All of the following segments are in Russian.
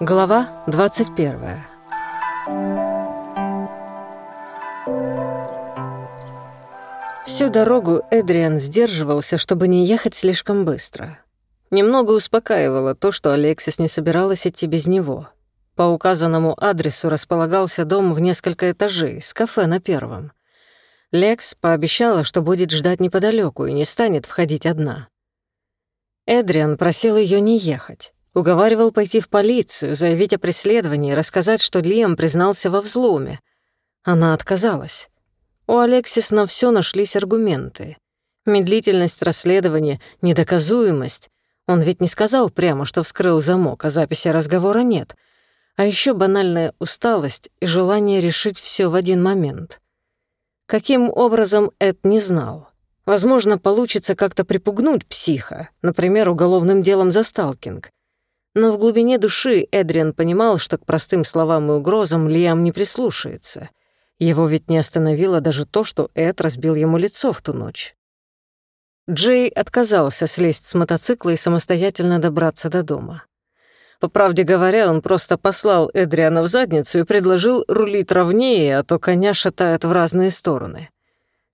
Глава 21 Всю дорогу Эдриан сдерживался, чтобы не ехать слишком быстро. Немного успокаивало то, что Алексис не собиралась идти без него. По указанному адресу располагался дом в несколько этажей, с кафе на первом. Лекс пообещала, что будет ждать неподалеку и не станет входить одна. Эдриан просил ее не ехать. Уговаривал пойти в полицию, заявить о преследовании, рассказать, что Лиам признался во взломе. Она отказалась. У Алексис на все нашлись аргументы. Медлительность расследования, недоказуемость. Он ведь не сказал прямо, что вскрыл замок, а записи разговора нет. А еще банальная усталость и желание решить все в один момент. Каким образом Эд не знал. Возможно, получится как-то припугнуть психа, например, уголовным делом за сталкинг. Но в глубине души Эдриан понимал, что к простым словам и угрозам Лиам не прислушается. Его ведь не остановило даже то, что Эд разбил ему лицо в ту ночь. Джей отказался слезть с мотоцикла и самостоятельно добраться до дома. По правде говоря, он просто послал Эдриана в задницу и предложил рулить ровнее, а то коня шатает в разные стороны.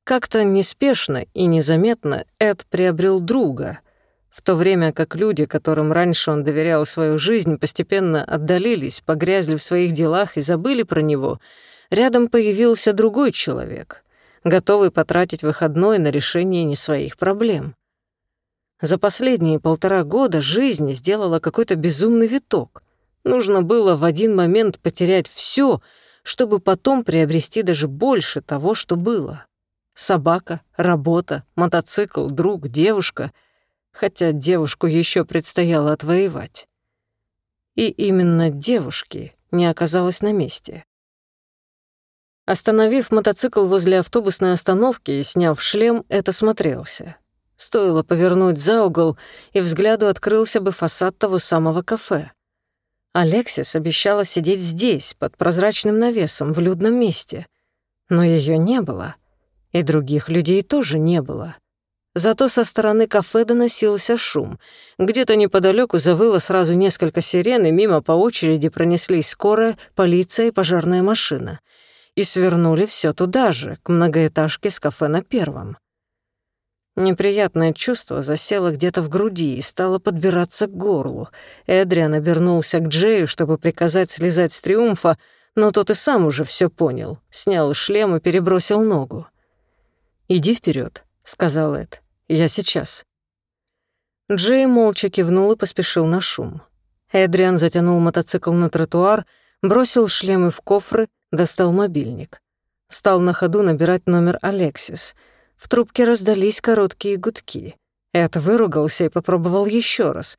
Как-то неспешно и незаметно Эд приобрел друга, в то время как люди, которым раньше он доверял свою жизнь, постепенно отдалились, погрязли в своих делах и забыли про него, рядом появился другой человек, готовый потратить выходной на решение не своих проблем. За последние полтора года жизнь сделала какой-то безумный виток. Нужно было в один момент потерять все, чтобы потом приобрести даже больше того, что было. Собака, работа, мотоцикл, друг, девушка — хотя девушку еще предстояло отвоевать. И именно девушки не оказалось на месте. Остановив мотоцикл возле автобусной остановки и сняв шлем, это смотрелся. Стоило повернуть за угол, и взгляду открылся бы фасад того самого кафе. Алексис обещала сидеть здесь, под прозрачным навесом, в людном месте. Но ее не было. И других людей тоже не было. Зато со стороны кафе доносился шум. Где-то неподалеку завыло сразу несколько сирен, и мимо по очереди пронеслись скорая, полиция и пожарная машина. И свернули все туда же, к многоэтажке с кафе на первом. Неприятное чувство засело где-то в груди и стало подбираться к горлу. Эдриан обернулся к Джею, чтобы приказать слезать с триумфа, но тот и сам уже все понял. Снял шлем и перебросил ногу. «Иди вперед, сказал Эд. «Я сейчас». Джей молча кивнул и поспешил на шум. Эдриан затянул мотоцикл на тротуар, бросил шлемы в кофры, достал мобильник. Стал на ходу набирать номер Алексис. В трубке раздались короткие гудки. Эд выругался и попробовал еще раз.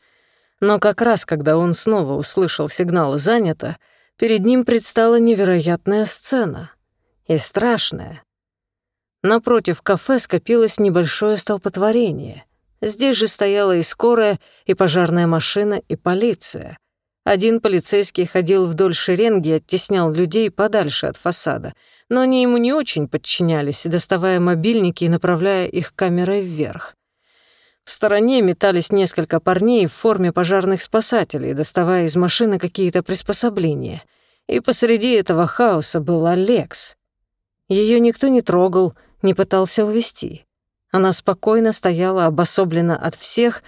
Но как раз, когда он снова услышал сигнал «занято», перед ним предстала невероятная сцена. И страшная. Напротив кафе скопилось небольшое столпотворение. Здесь же стояла и скорая, и пожарная машина, и полиция. Один полицейский ходил вдоль шеренги и оттеснял людей подальше от фасада, но они ему не очень подчинялись, доставая мобильники и направляя их камерой вверх. В стороне метались несколько парней в форме пожарных спасателей, доставая из машины какие-то приспособления. И посреди этого хаоса был Алекс. Ее никто не трогал — не пытался увести. Она спокойно стояла, обособлена от всех,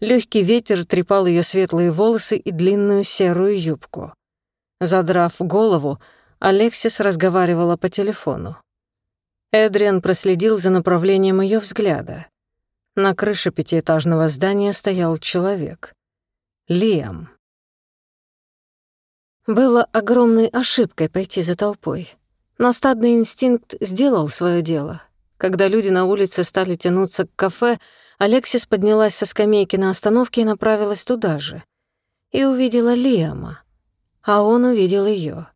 легкий ветер трепал ее светлые волосы и длинную серую юбку. Задрав голову, Алексис разговаривала по телефону. Эдриан проследил за направлением ее взгляда. На крыше пятиэтажного здания стоял человек. Лиам. Было огромной ошибкой пойти за толпой. Но стадный инстинкт сделал свое дело. Когда люди на улице стали тянуться к кафе, Алексис поднялась со скамейки на остановке и направилась туда же. И увидела Лиама. А он увидел ее.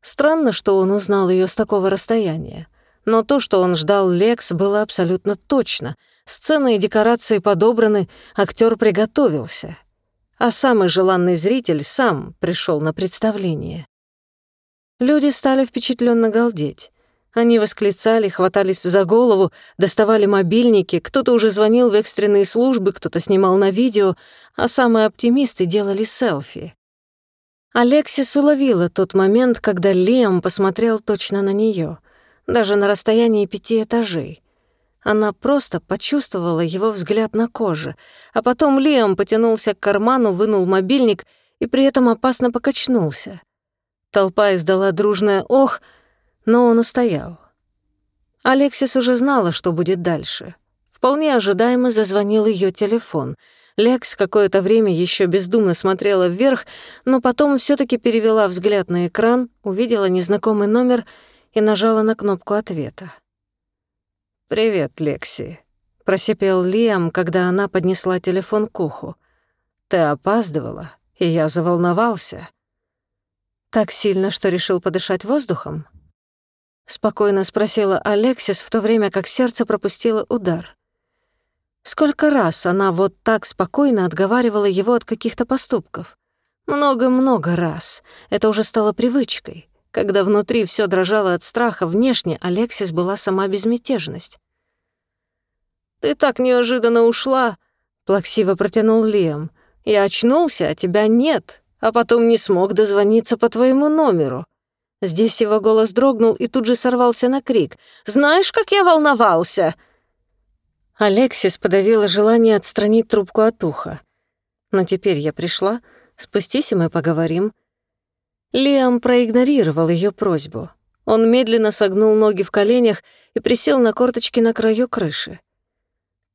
Странно, что он узнал ее с такого расстояния. Но то, что он ждал Лекс, было абсолютно точно. Сцены и декорации подобраны, актер приготовился. А самый желанный зритель сам пришел на представление. Люди стали впечатленно галдеть. Они восклицали, хватались за голову, доставали мобильники, кто-то уже звонил в экстренные службы, кто-то снимал на видео, а самые оптимисты делали селфи. Алексис уловила тот момент, когда Лиам посмотрел точно на нее, даже на расстоянии пяти этажей. Она просто почувствовала его взгляд на коже, а потом Лиам потянулся к карману, вынул мобильник и при этом опасно покачнулся. Толпа издала дружное «ох», но он устоял. Алексис уже знала, что будет дальше. Вполне ожидаемо зазвонил ее телефон. Лекс какое-то время еще бездумно смотрела вверх, но потом все таки перевела взгляд на экран, увидела незнакомый номер и нажала на кнопку ответа. «Привет, Лекси», — просипел Лиам, когда она поднесла телефон к уху. «Ты опаздывала, и я заволновался». «Так сильно, что решил подышать воздухом?» — спокойно спросила Алексис, в то время как сердце пропустило удар. Сколько раз она вот так спокойно отговаривала его от каких-то поступков? Много-много раз. Это уже стало привычкой. Когда внутри все дрожало от страха, внешне Алексис была сама безмятежность. «Ты так неожиданно ушла», — плаксиво протянул Лиам. «Я очнулся, а тебя нет, а потом не смог дозвониться по твоему номеру. Здесь его голос дрогнул и тут же сорвался на крик. «Знаешь, как я волновался?» Алексис подавила желание отстранить трубку от уха. «Но теперь я пришла. Спустись, и мы поговорим». Лиам проигнорировал ее просьбу. Он медленно согнул ноги в коленях и присел на корточки на краю крыши.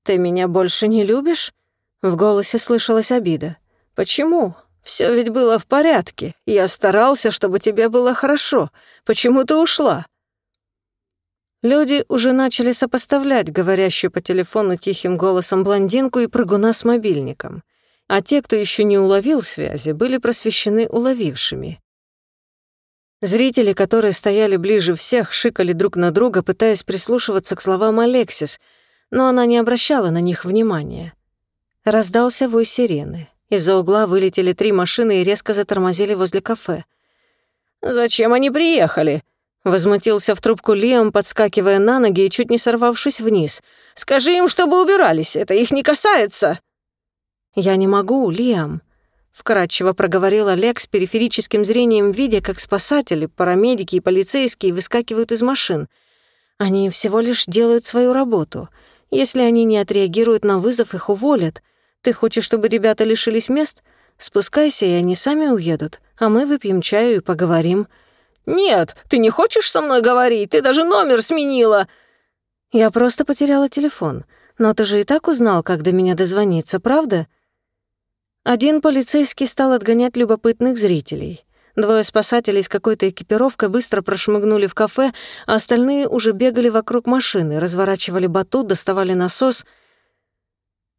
«Ты меня больше не любишь?» В голосе слышалась обида. «Почему? Все ведь было в порядке. Я старался, чтобы тебе было хорошо. Почему ты ушла?» Люди уже начали сопоставлять говорящую по телефону тихим голосом блондинку и прыгуна с мобильником. А те, кто еще не уловил связи, были просвещены уловившими. Зрители, которые стояли ближе всех, шикали друг на друга, пытаясь прислушиваться к словам Алексис, но она не обращала на них внимания. Раздался вой сирены. Из-за угла вылетели три машины и резко затормозили возле кафе. «Зачем они приехали?» Возмутился в трубку Лиам, подскакивая на ноги и чуть не сорвавшись вниз. «Скажи им, чтобы убирались, это их не касается!» «Я не могу, Лиам», — вкратчиво проговорил Олег с периферическим зрением, видя, как спасатели, парамедики и полицейские выскакивают из машин. «Они всего лишь делают свою работу. Если они не отреагируют на вызов, их уволят. Ты хочешь, чтобы ребята лишились мест? Спускайся, и они сами уедут, а мы выпьем чаю и поговорим». «Нет, ты не хочешь со мной говорить? Ты даже номер сменила!» «Я просто потеряла телефон. Но ты же и так узнал, как до меня дозвониться, правда?» Один полицейский стал отгонять любопытных зрителей. Двое спасателей с какой-то экипировкой быстро прошмыгнули в кафе, а остальные уже бегали вокруг машины, разворачивали батут, доставали насос —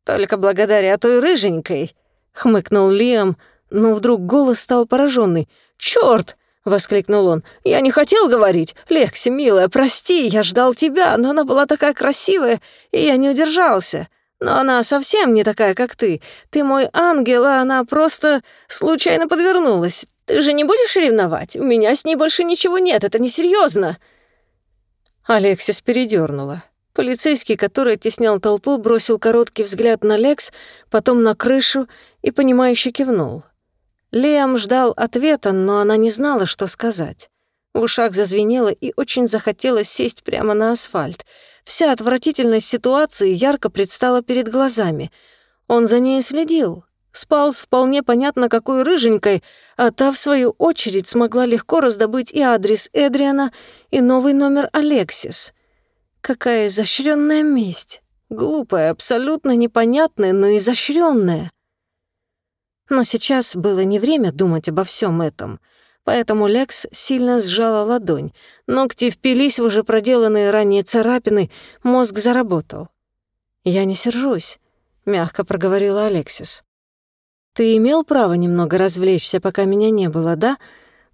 «Только благодаря той рыженькой», — хмыкнул Лиам, но вдруг голос стал пораженный. «Чёрт!» — воскликнул он. «Я не хотел говорить. Лекси, милая, прости, я ждал тебя, но она была такая красивая, и я не удержался. Но она совсем не такая, как ты. Ты мой ангел, а она просто случайно подвернулась. Ты же не будешь ревновать? У меня с ней больше ничего нет, это несерьезно. Алексис передернула. Полицейский, который оттеснял толпу, бросил короткий взгляд на Лекс, потом на крышу и, понимающе кивнул. Лиам ждал ответа, но она не знала, что сказать. В ушах зазвенело и очень захотелось сесть прямо на асфальт. Вся отвратительность ситуации ярко предстала перед глазами. Он за ней следил, спал с вполне понятно какой рыженькой, а та, в свою очередь, смогла легко раздобыть и адрес Эдриана, и новый номер Алексис — Какая изощренная месть. Глупая, абсолютно непонятная, но изощренная. Но сейчас было не время думать обо всем этом, поэтому Лекс сильно сжала ладонь. Ногти впились в уже проделанные ранее царапины, мозг заработал. «Я не сержусь», — мягко проговорила Алексис. «Ты имел право немного развлечься, пока меня не было, да?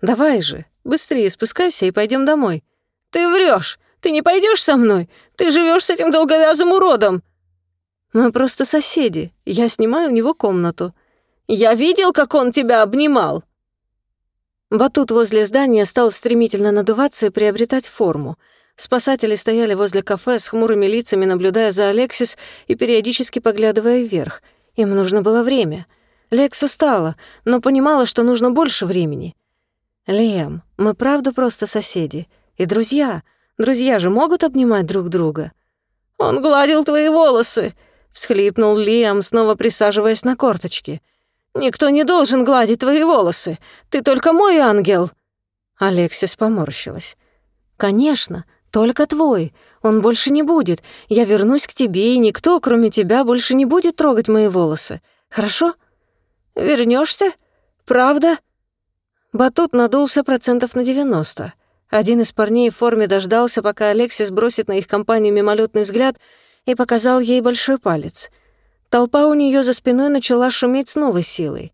Давай же, быстрее спускайся и пойдем домой». «Ты врешь! Ты не пойдешь со мной? Ты живешь с этим долговязым уродом!» «Мы просто соседи. Я снимаю у него комнату». «Я видел, как он тебя обнимал!» Батут возле здания стал стремительно надуваться и приобретать форму. Спасатели стояли возле кафе с хмурыми лицами, наблюдая за Алексис и периодически поглядывая вверх. Им нужно было время. Лекс устала, но понимала, что нужно больше времени. «Лем, мы правда просто соседи. И друзья. Друзья же могут обнимать друг друга». «Он гладил твои волосы!» — всхлипнул Лиам, снова присаживаясь на корточки. «Никто не должен гладить твои волосы. Ты только мой ангел!» Алексис поморщилась. «Конечно, только твой. Он больше не будет. Я вернусь к тебе, и никто, кроме тебя, больше не будет трогать мои волосы. Хорошо? Вернешься? Правда?» Батут надулся процентов на девяносто. Один из парней в форме дождался, пока Алексис бросит на их компанию мимолетный взгляд и показал ей большой палец. Толпа у нее за спиной начала шуметь с новой силой.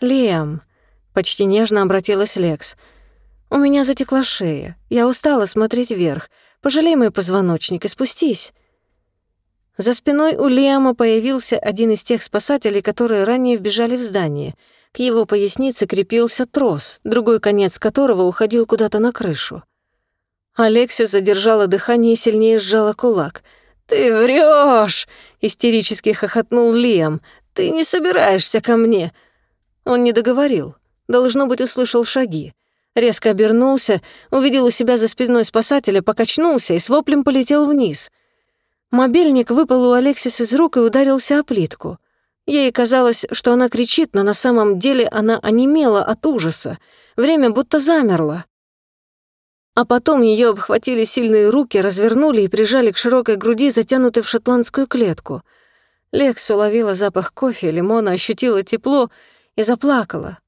«Лиам», — почти нежно обратилась Лекс, — у меня затекла шея. Я устала смотреть вверх. Пожалей мой позвоночник и спустись». За спиной у Лиама появился один из тех спасателей, которые ранее вбежали в здание. К его пояснице крепился трос, другой конец которого уходил куда-то на крышу. Алексия задержала дыхание и сильнее сжала кулак. «Ты врешь! истерически хохотнул Лиам. «Ты не собираешься ко мне!» Он не договорил. Должно быть, услышал шаги. Резко обернулся, увидел у себя за спиной спасателя, покачнулся и с воплем полетел вниз. Мобильник выпал у Алексис из рук и ударился о плитку. Ей казалось, что она кричит, но на самом деле она онемела от ужаса. Время будто замерло. А потом ее обхватили сильные руки, развернули и прижали к широкой груди, затянутой в шотландскую клетку. Лекс уловила запах кофе, лимона, ощутила тепло и заплакала.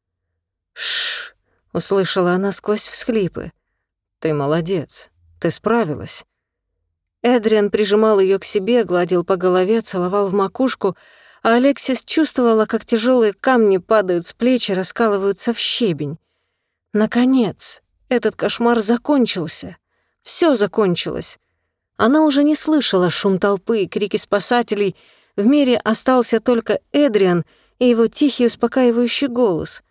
Шш, услышала она сквозь всхлипы. «Ты молодец, ты справилась». Эдриан прижимал ее к себе, гладил по голове, целовал в макушку, а Алексис чувствовала, как тяжелые камни падают с плеч и раскалываются в щебень. Наконец, этот кошмар закончился. Все закончилось. Она уже не слышала шум толпы и крики спасателей. В мире остался только Эдриан и его тихий успокаивающий голос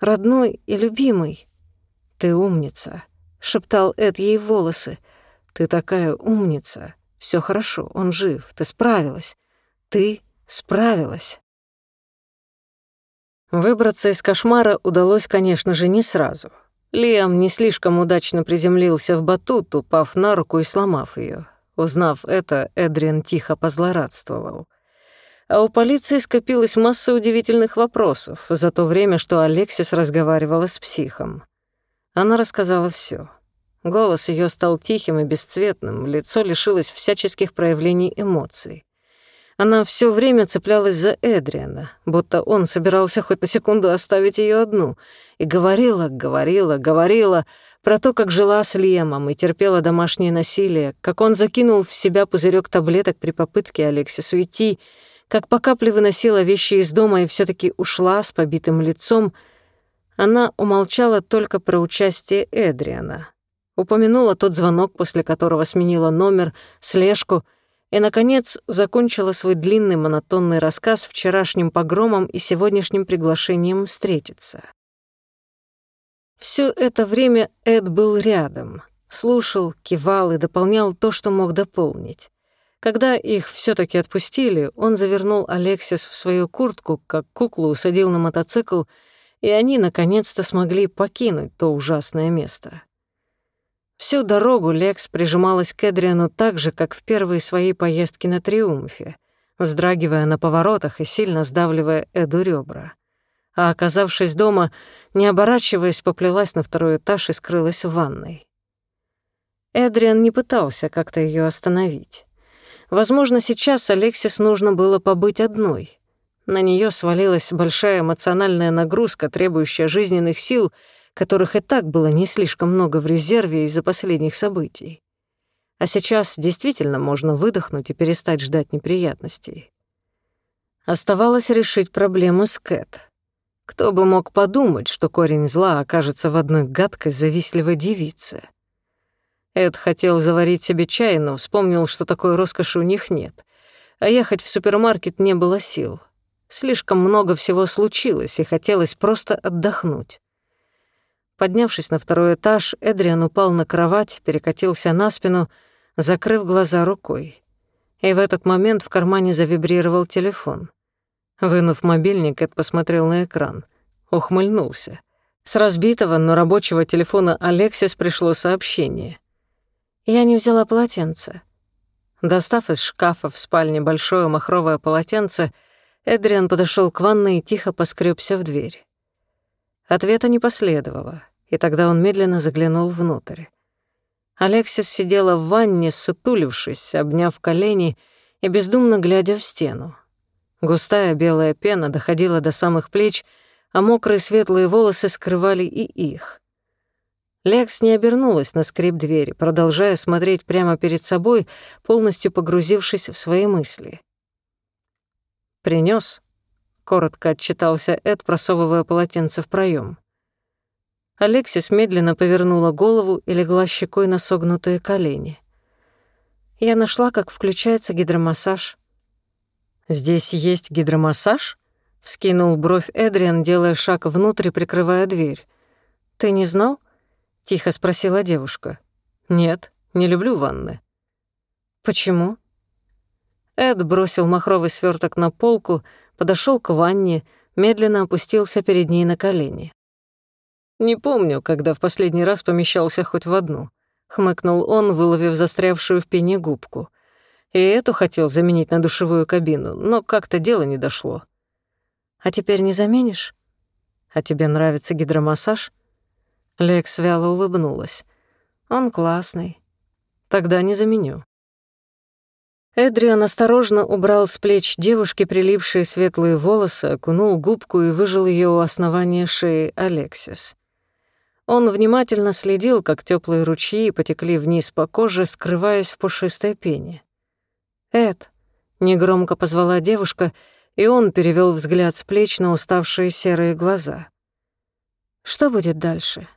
родной и любимый. «Ты умница», — шептал Эд ей в волосы. «Ты такая умница. Все хорошо, он жив, ты справилась. Ты справилась». Выбраться из кошмара удалось, конечно же, не сразу. Лиам не слишком удачно приземлился в батут, упав на руку и сломав ее. Узнав это, Эдриан тихо позлорадствовал — а у полиции скопилась масса удивительных вопросов за то время, что Алексис разговаривала с психом. Она рассказала все. Голос ее стал тихим и бесцветным, лицо лишилось всяческих проявлений эмоций. Она все время цеплялась за Эдриана, будто он собирался хоть на секунду оставить ее одну, и говорила, говорила, говорила про то, как жила с Лемом и терпела домашнее насилие, как он закинул в себя пузырек таблеток при попытке Алексису уйти, как по капле выносила вещи из дома и все таки ушла с побитым лицом, она умолчала только про участие Эдриана. Упомянула тот звонок, после которого сменила номер, слежку и, наконец, закончила свой длинный монотонный рассказ вчерашним погромом и сегодняшним приглашением встретиться. Все это время Эд был рядом, слушал, кивал и дополнял то, что мог дополнить. Когда их все таки отпустили, он завернул Алексис в свою куртку, как куклу усадил на мотоцикл, и они наконец-то смогли покинуть то ужасное место. Всю дорогу Лекс прижималась к Эдриану так же, как в первые свои поездки на Триумфе, вздрагивая на поворотах и сильно сдавливая Эду ребра. А оказавшись дома, не оборачиваясь, поплелась на второй этаж и скрылась в ванной. Эдриан не пытался как-то ее остановить. Возможно, сейчас Алексис нужно было побыть одной. На нее свалилась большая эмоциональная нагрузка, требующая жизненных сил, которых и так было не слишком много в резерве из-за последних событий. А сейчас действительно можно выдохнуть и перестать ждать неприятностей. Оставалось решить проблему с Кэт. Кто бы мог подумать, что корень зла окажется в одной гадкой завистливой девице. Эд хотел заварить себе чай, но вспомнил, что такой роскоши у них нет. А ехать в супермаркет не было сил. Слишком много всего случилось, и хотелось просто отдохнуть. Поднявшись на второй этаж, Эдриан упал на кровать, перекатился на спину, закрыв глаза рукой. И в этот момент в кармане завибрировал телефон. Вынув мобильник, Эд посмотрел на экран. Ухмыльнулся. С разбитого, но рабочего телефона Алексис пришло сообщение. «Я не взяла полотенце». Достав из шкафа в спальне большое махровое полотенце, Эдриан подошел к ванной и тихо поскребся в дверь. Ответа не последовало, и тогда он медленно заглянул внутрь. Алексис сидела в ванне, сутулившись, обняв колени и бездумно глядя в стену. Густая белая пена доходила до самых плеч, а мокрые светлые волосы скрывали и их. Лекс не обернулась на скрип двери, продолжая смотреть прямо перед собой, полностью погрузившись в свои мысли. Принес, коротко отчитался Эд, просовывая полотенце в проем. Алексис медленно повернула голову и легла щекой на согнутые колени. Я нашла, как включается гидромассаж. «Здесь есть гидромассаж?» — вскинул бровь Эдриан, делая шаг внутрь, прикрывая дверь. «Ты не знал?» — тихо спросила девушка. «Нет, не люблю ванны». «Почему?» Эд бросил махровый сверток на полку, подошел к ванне, медленно опустился перед ней на колени. «Не помню, когда в последний раз помещался хоть в одну», — хмыкнул он, выловив застрявшую в пене губку. «И эту хотел заменить на душевую кабину, но как-то дело не дошло». «А теперь не заменишь?» «А тебе нравится гидромассаж?» Лекс вяло улыбнулась. «Он классный. Тогда не заменю». Эдриан осторожно убрал с плеч девушки прилипшие светлые волосы, окунул губку и выжил ее у основания шеи Алексис. Он внимательно следил, как теплые ручьи потекли вниз по коже, скрываясь в пушистой пене. «Эд», — негромко позвала девушка, и он перевел взгляд с плеч на уставшие серые глаза. «Что будет дальше?»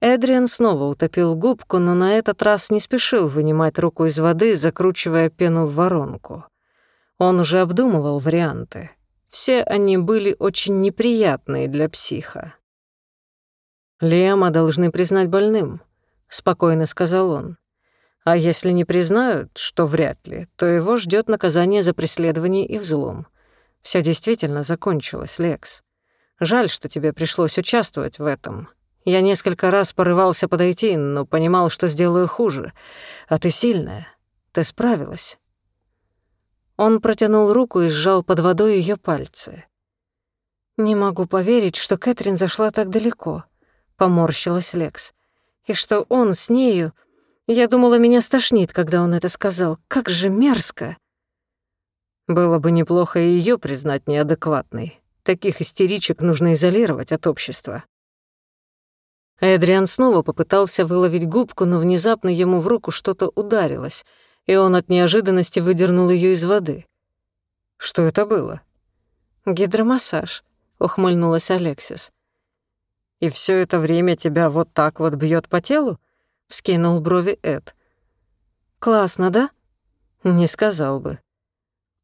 Эдриан снова утопил губку, но на этот раз не спешил вынимать руку из воды, закручивая пену в воронку. Он уже обдумывал варианты. Все они были очень неприятные для психа. «Лиама должны признать больным», — спокойно сказал он. «А если не признают, что вряд ли, то его ждет наказание за преследование и взлом. Все действительно закончилось, Лекс. Жаль, что тебе пришлось участвовать в этом». Я несколько раз порывался подойти, но понимал, что сделаю хуже. А ты сильная. Ты справилась. Он протянул руку и сжал под водой ее пальцы. «Не могу поверить, что Кэтрин зашла так далеко», — поморщилась Лекс. «И что он с нею...» Я думала, меня стошнит, когда он это сказал. Как же мерзко!» Было бы неплохо и ее признать неадекватной. Таких истеричек нужно изолировать от общества. Эдриан снова попытался выловить губку, но внезапно ему в руку что-то ударилось, и он от неожиданности выдернул ее из воды. Что это было? Гидромассаж, ухмыльнулась Алексис. И все это время тебя вот так вот бьет по телу? вскинул брови Эд. Классно, да? Не сказал бы.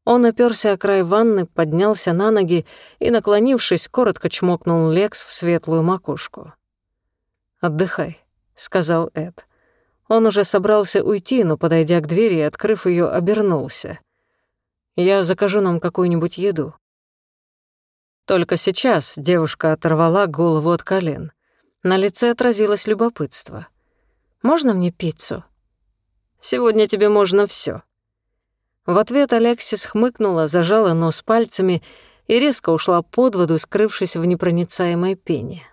Он оперся о край ванны, поднялся на ноги и, наклонившись, коротко чмокнул Лекс в светлую макушку. «Отдыхай», — сказал Эд. Он уже собрался уйти, но, подойдя к двери и открыв ее, обернулся. «Я закажу нам какую-нибудь еду». Только сейчас девушка оторвала голову от колен. На лице отразилось любопытство. «Можно мне пиццу?» «Сегодня тебе можно все. В ответ Алексис хмыкнула, зажала нос пальцами и резко ушла под воду, скрывшись в непроницаемой пене.